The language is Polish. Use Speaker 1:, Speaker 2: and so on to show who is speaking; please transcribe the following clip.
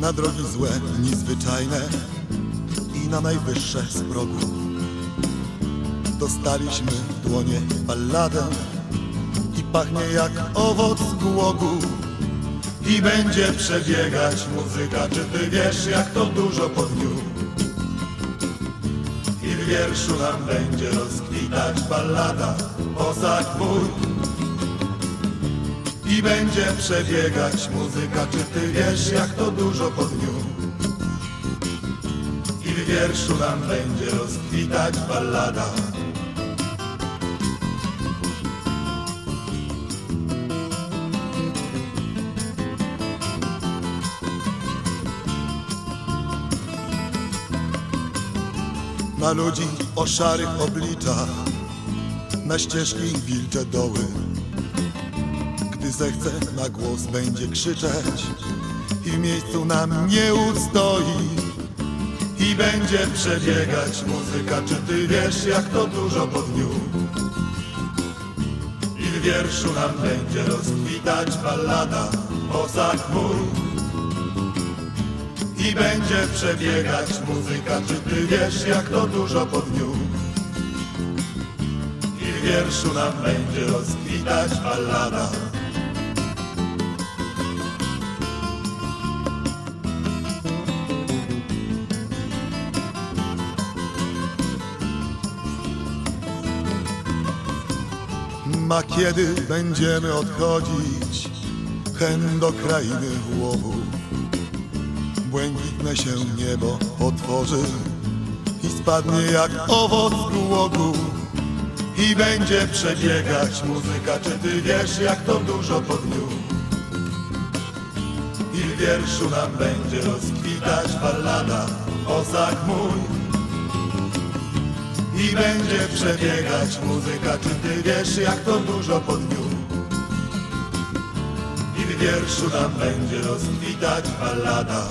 Speaker 1: na drogi złe, niezwyczajne i na najwyższe z progu. Dostaliśmy w dłonie balladę i pachnie jak owoc głogu. I będzie przebiegać muzyka, czy ty wiesz jak to dużo po dniu? I w wierszu nam będzie rozkwitać ballada, posag mój. I będzie przebiegać muzyka, czy ty wiesz jak to dużo po dniu? I w wierszu nam będzie rozkwitać ballada. Na ludzi o szarych obliczach, na ścieżki wilcze doły. Gdy zechce, na głos będzie krzyczeć i w miejscu nam nie ustoi. I będzie przebiegać muzyka, czy ty wiesz jak to dużo po dniu? I w wierszu nam będzie rozkwitać ballada, posag mój. I będzie przebiegać muzyka, czy ty wiesz jak to dużo po dniu? I w wierszu nam będzie rozkwitać ballada. Ma kiedy będziemy odchodzić hen do krainy łowu. Błękitne się niebo otworzy i spadnie jak owoc głogu. I będzie przebiegać muzyka, czy ty wiesz jak to dużo po dniu? I w wierszu nam będzie rozkwitać ballada, posag mój. I będzie przebiegać muzyka, czy ty wiesz jak to dużo po dniu? I w wierszu nam będzie rozkwitać ballada,